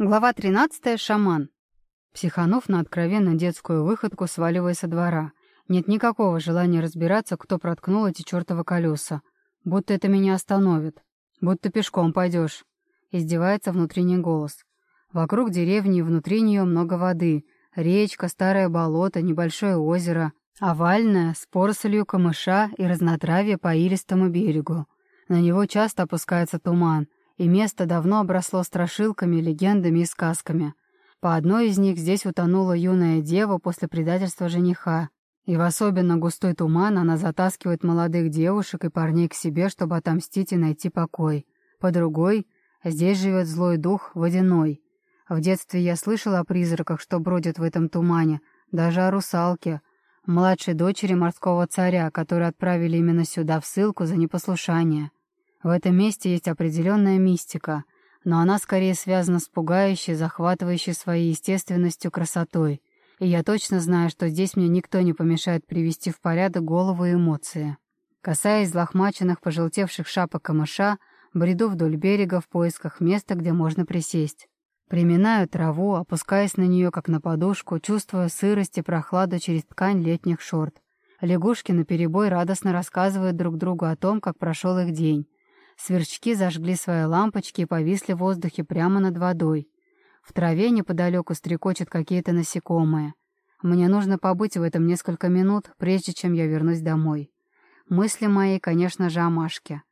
Глава 13. Шаман. Психанув на откровенно детскую выходку, сваливая со двора. Нет никакого желания разбираться, кто проткнул эти чертовы колеса. Будто это меня остановит. Будто пешком пойдешь. Издевается внутренний голос. Вокруг деревни и внутри нее много воды. Речка, старое болото, небольшое озеро. Овальное, с порослью камыша и разнотравье по илистому берегу. На него часто опускается туман, и место давно обросло страшилками, легендами и сказками. По одной из них здесь утонула юная дева после предательства жениха, и в особенно густой туман она затаскивает молодых девушек и парней к себе, чтобы отомстить и найти покой. По другой — здесь живет злой дух, водяной. В детстве я слышала о призраках, что бродят в этом тумане, даже о русалке — младшей дочери морского царя, которую отправили именно сюда в ссылку за непослушание. В этом месте есть определенная мистика, но она скорее связана с пугающей, захватывающей своей естественностью красотой. И я точно знаю, что здесь мне никто не помешает привести в порядок голову и эмоции. Касаясь злохмаченных, пожелтевших шапок камыша, бреду вдоль берега в поисках места, где можно присесть. Приминаю траву, опускаясь на нее, как на подушку, чувствуя сырость и прохладу через ткань летних шорт. Лягушки наперебой радостно рассказывают друг другу о том, как прошел их день. Сверчки зажгли свои лампочки и повисли в воздухе прямо над водой. В траве неподалеку стрекочут какие-то насекомые. Мне нужно побыть в этом несколько минут, прежде чем я вернусь домой. Мысли мои, конечно же, о Машке.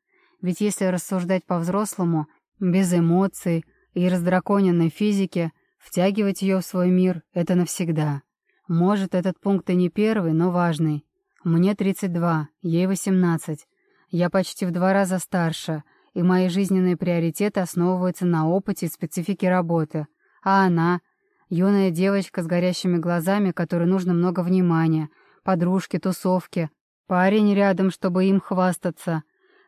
Ведь если рассуждать по-взрослому, без эмоций, и раздраконенной физике, втягивать ее в свой мир — это навсегда. Может, этот пункт и не первый, но важный. Мне 32, ей 18. Я почти в два раза старше, и мои жизненные приоритеты основываются на опыте и специфике работы. А она — юная девочка с горящими глазами, которой нужно много внимания, подружки, тусовки, парень рядом, чтобы им хвастаться.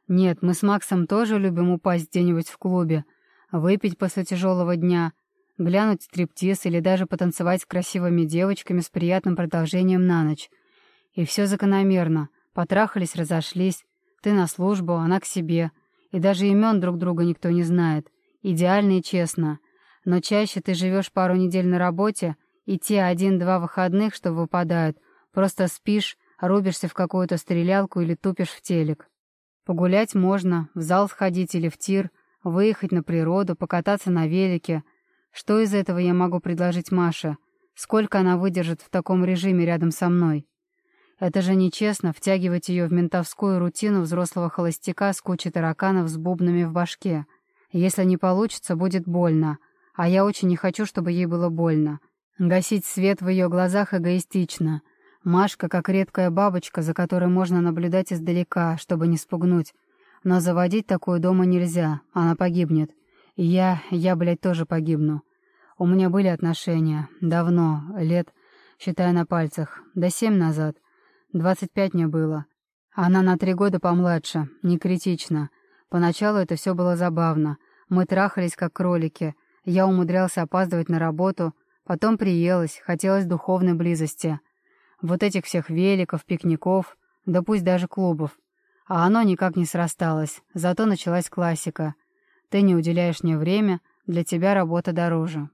Нет, мы с Максом тоже любим упасть где-нибудь в клубе — выпить после тяжелого дня, глянуть стриптиз или даже потанцевать с красивыми девочками с приятным продолжением на ночь. И все закономерно. Потрахались, разошлись. Ты на службу, она к себе. И даже имен друг друга никто не знает. Идеально и честно. Но чаще ты живешь пару недель на работе, и те один-два выходных, что выпадают, просто спишь, рубишься в какую-то стрелялку или тупишь в телек. Погулять можно, в зал сходить или в тир, Выехать на природу, покататься на велике. Что из этого я могу предложить Маше? Сколько она выдержит в таком режиме рядом со мной? Это же нечестно втягивать ее в ментовскую рутину взрослого холостяка с кучей тараканов с бубнами в башке. Если не получится, будет больно. А я очень не хочу, чтобы ей было больно. Гасить свет в ее глазах эгоистично. Машка как редкая бабочка, за которой можно наблюдать издалека, чтобы не спугнуть. Но заводить такую дома нельзя, она погибнет. И я, я, блядь, тоже погибну. У меня были отношения. Давно, лет, считая на пальцах, до семь назад. Двадцать пять мне было. Она на три года помладше, не критично. Поначалу это все было забавно. Мы трахались, как кролики. Я умудрялся опаздывать на работу. Потом приелась, хотелось духовной близости. Вот этих всех великов, пикников, да пусть даже клубов. А оно никак не срасталось, зато началась классика. Ты не уделяешь мне время, для тебя работа дороже.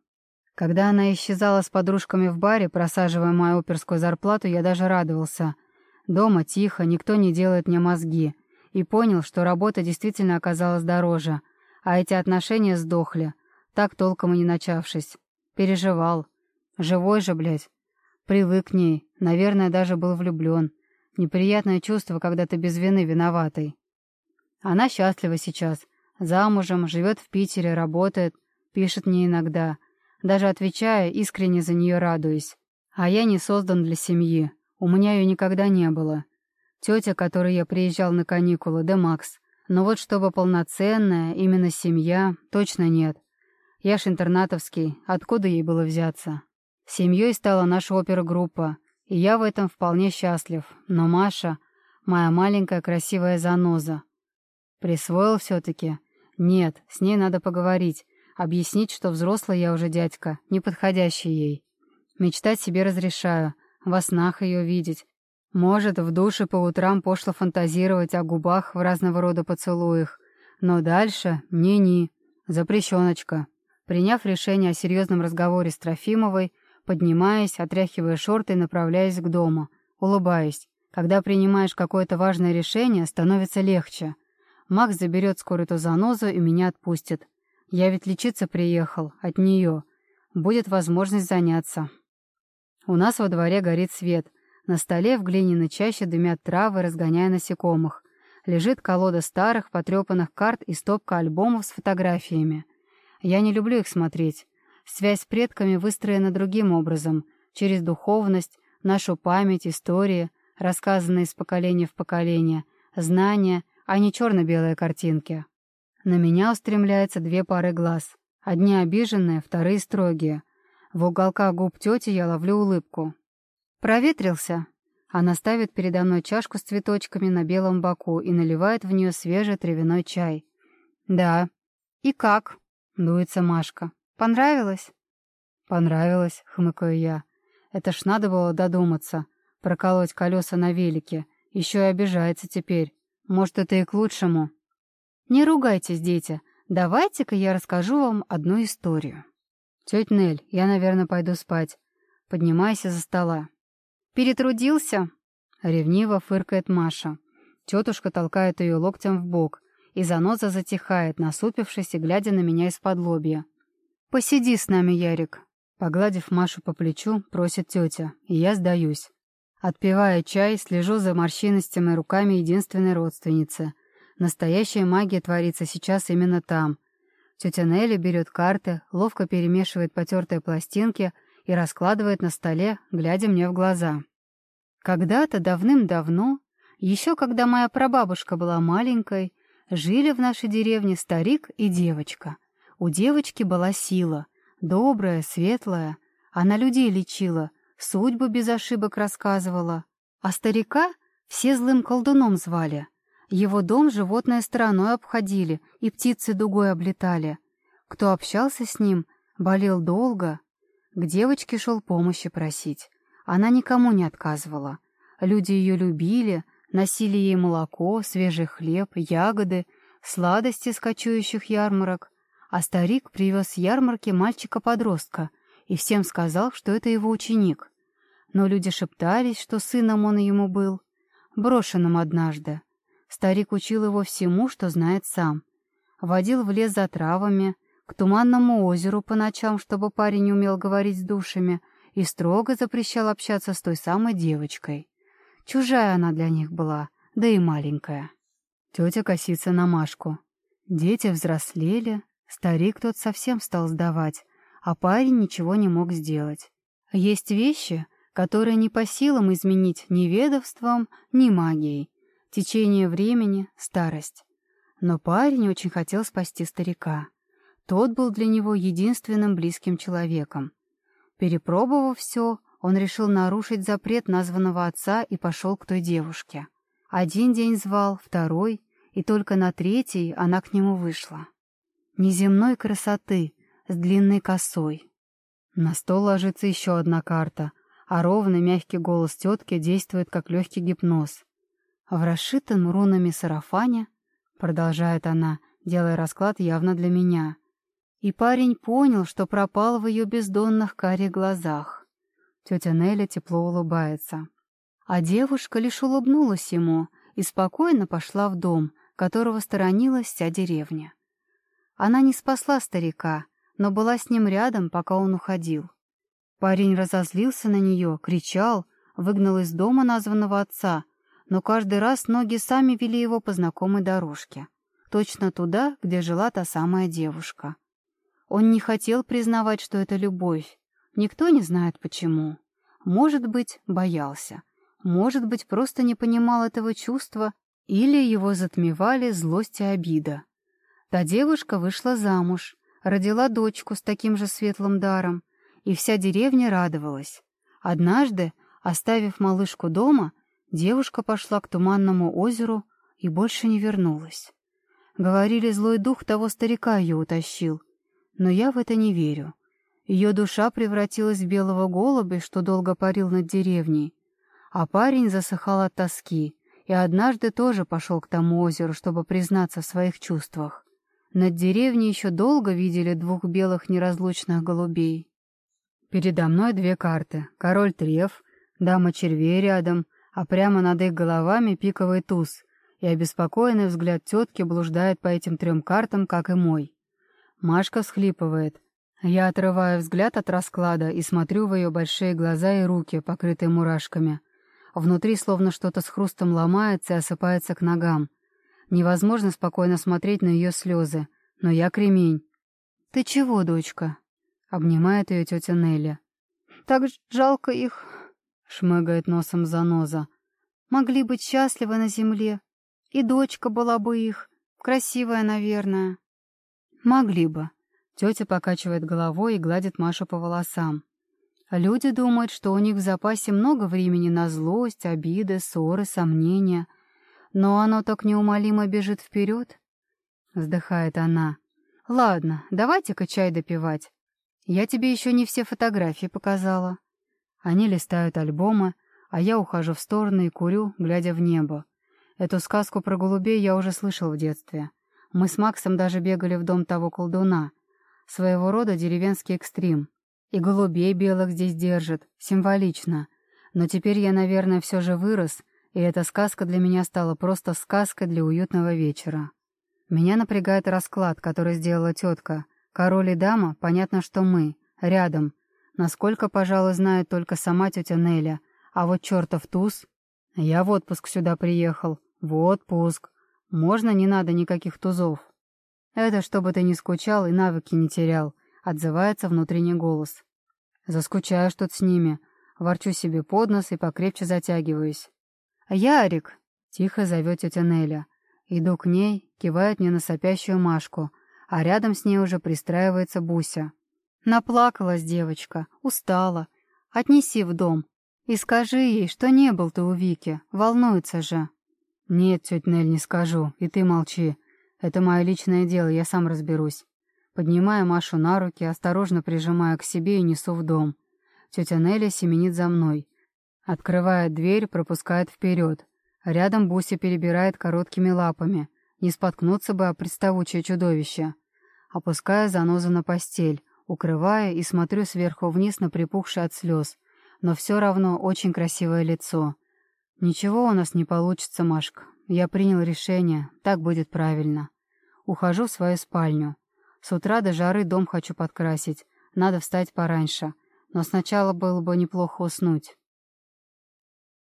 Когда она исчезала с подружками в баре, просаживая мою оперскую зарплату, я даже радовался. Дома тихо, никто не делает мне мозги. И понял, что работа действительно оказалась дороже, а эти отношения сдохли, так толком и не начавшись. Переживал. Живой же, блядь. Привык к ней, наверное, даже был влюблен. Неприятное чувство, когда ты без вины виноватый. Она счастлива сейчас. Замужем, живет в Питере, работает, пишет мне иногда. Даже отвечая, искренне за нее радуюсь. А я не создан для семьи. У меня ее никогда не было. Тетя, которой я приезжал на каникулы, да Макс. Но вот чтобы полноценная, именно семья, точно нет. Я ж интернатовский, откуда ей было взяться? Семьей стала наша опергруппа. И я в этом вполне счастлив. Но Маша — моя маленькая красивая заноза. Присвоил все-таки? Нет, с ней надо поговорить, объяснить, что взрослый я уже дядька, неподходящий ей. Мечтать себе разрешаю, во снах ее видеть. Может, в душе по утрам пошло фантазировать о губах в разного рода поцелуях. Но дальше — ни-ни, запрещеночка. Приняв решение о серьезном разговоре с Трофимовой, поднимаясь, отряхивая шорты и направляясь к дому, улыбаясь. Когда принимаешь какое-то важное решение, становится легче. Макс заберет скоро эту занозу и меня отпустит. Я ведь лечиться приехал, от нее. Будет возможность заняться. У нас во дворе горит свет. На столе в глиняной чаще дымят травы, разгоняя насекомых. Лежит колода старых, потрепанных карт и стопка альбомов с фотографиями. Я не люблю их смотреть. Связь с предками выстроена другим образом, через духовность, нашу память, истории, рассказанные из поколения в поколение, знания, а не черно-белые картинки. На меня устремляются две пары глаз. Одни обиженные, вторые строгие. В уголках губ тети я ловлю улыбку. «Проветрился?» Она ставит передо мной чашку с цветочками на белом боку и наливает в нее свежий травяной чай. «Да». «И как?» — дуется Машка. «Понравилось?» «Понравилось», — хмыкаю я. «Это ж надо было додуматься, проколоть колеса на велике. Еще и обижается теперь. Может, это и к лучшему». «Не ругайтесь, дети. Давайте-ка я расскажу вам одну историю». «Тетя Нель, я, наверное, пойду спать. Поднимайся за стола». «Перетрудился?» — ревниво фыркает Маша. Тетушка толкает ее локтем в бок, и заноза затихает, насупившись и глядя на меня из-под лобья. «Посиди с нами, Ярик», — погладив Машу по плечу, просит тетя, и я сдаюсь. Отпивая чай, слежу за морщинистыми руками единственной родственницы. Настоящая магия творится сейчас именно там. Тетя Нелли берет карты, ловко перемешивает потертые пластинки — и раскладывает на столе, глядя мне в глаза. Когда-то давным-давно, еще когда моя прабабушка была маленькой, жили в нашей деревне старик и девочка. У девочки была сила, добрая, светлая. Она людей лечила, судьбу без ошибок рассказывала. А старика все злым колдуном звали. Его дом животное стороной обходили и птицы дугой облетали. Кто общался с ним, болел долго, к девочке шел помощи просить. Она никому не отказывала. Люди ее любили, носили ей молоко, свежий хлеб, ягоды, сладости с кочующих ярмарок. А старик привез с ярмарки мальчика-подростка и всем сказал, что это его ученик. Но люди шептались, что сыном он ему был, брошенным однажды. Старик учил его всему, что знает сам. Водил в лес за травами, к Туманному озеру по ночам, чтобы парень умел говорить с душами, и строго запрещал общаться с той самой девочкой. Чужая она для них была, да и маленькая. Тетя косится на Машку. Дети взрослели, старик тот совсем стал сдавать, а парень ничего не мог сделать. Есть вещи, которые не по силам изменить ни ведовством, ни магией. Течение времени — старость. Но парень очень хотел спасти старика. Тот был для него единственным близким человеком. Перепробовав все, он решил нарушить запрет названного отца и пошел к той девушке. Один день звал, второй, и только на третий она к нему вышла. Неземной красоты, с длинной косой. На стол ложится еще одна карта, а ровный мягкий голос тетки действует как легкий гипноз. В расшитом рунами сарафане, продолжает она, делая расклад явно для меня, и парень понял, что пропал в ее бездонных карих глазах. Тетя Неля тепло улыбается. А девушка лишь улыбнулась ему и спокойно пошла в дом, которого сторонилась вся деревня. Она не спасла старика, но была с ним рядом, пока он уходил. Парень разозлился на нее, кричал, выгнал из дома названного отца, но каждый раз ноги сами вели его по знакомой дорожке, точно туда, где жила та самая девушка. Он не хотел признавать, что это любовь. Никто не знает почему. Может быть, боялся. Может быть, просто не понимал этого чувства, или его затмевали злость и обида. Та девушка вышла замуж, родила дочку с таким же светлым даром, и вся деревня радовалась. Однажды, оставив малышку дома, девушка пошла к туманному озеру и больше не вернулась. Говорили, злой дух того старика ее утащил, но я в это не верю. Ее душа превратилась в белого голубя, что долго парил над деревней. А парень засыхал от тоски и однажды тоже пошел к тому озеру, чтобы признаться в своих чувствах. Над деревней еще долго видели двух белых неразлучных голубей. Передо мной две карты. Король Треф, дама червей рядом, а прямо над их головами пиковый туз, и обеспокоенный взгляд тетки блуждает по этим трем картам, как и мой. Машка всхлипывает. Я отрываю взгляд от расклада и смотрю в ее большие глаза и руки, покрытые мурашками. Внутри словно что-то с хрустом ломается и осыпается к ногам. Невозможно спокойно смотреть на ее слезы, но я кремень. «Ты чего, дочка?» — обнимает ее тетя Нелли. «Так жалко их», — шмыгает носом заноза. «Могли быть счастливы на земле. И дочка была бы их. Красивая, наверное». «Могли бы». Тетя покачивает головой и гладит Машу по волосам. Люди думают, что у них в запасе много времени на злость, обиды, ссоры, сомнения. Но оно так неумолимо бежит вперед. Вздыхает она. Ладно, давайте-ка чай допивать. Я тебе еще не все фотографии показала. Они листают альбомы, а я ухожу в сторону и курю, глядя в небо. Эту сказку про голубей я уже слышал в детстве. Мы с Максом даже бегали в дом того колдуна. Своего рода деревенский экстрим. И голубей белых здесь держат. Символично. Но теперь я, наверное, все же вырос — и эта сказка для меня стала просто сказкой для уютного вечера. Меня напрягает расклад, который сделала тетка. Король и дама, понятно, что мы, рядом. Насколько, пожалуй, знает только сама тетя Неля. А вот чертов туз... Я в отпуск сюда приехал. В отпуск. Можно, не надо никаких тузов. Это чтобы ты не скучал и навыки не терял, отзывается внутренний голос. Заскучаешь тут с ними. Ворчу себе под нос и покрепче затягиваюсь. «Ярик!» — тихо зовет тетя Неля. Иду к ней, кивает мне на сопящую Машку, а рядом с ней уже пристраивается Буся. Наплакалась девочка, устала. Отнеси в дом. И скажи ей, что не был ты у Вики, волнуется же. Нет, тетя Нель, не скажу, и ты молчи. Это мое личное дело, я сам разберусь. Поднимаю Машу на руки, осторожно прижимая к себе и несу в дом. Тетя Неля семенит за мной. Открывает дверь, пропускает вперед. Рядом Буся перебирает короткими лапами. Не споткнуться бы о приставучее чудовище. Опускаю занозу на постель, укрывая и смотрю сверху вниз на припухшее от слез. Но все равно очень красивое лицо. Ничего у нас не получится, Машка. Я принял решение, так будет правильно. Ухожу в свою спальню. С утра до жары дом хочу подкрасить. Надо встать пораньше. Но сначала было бы неплохо уснуть.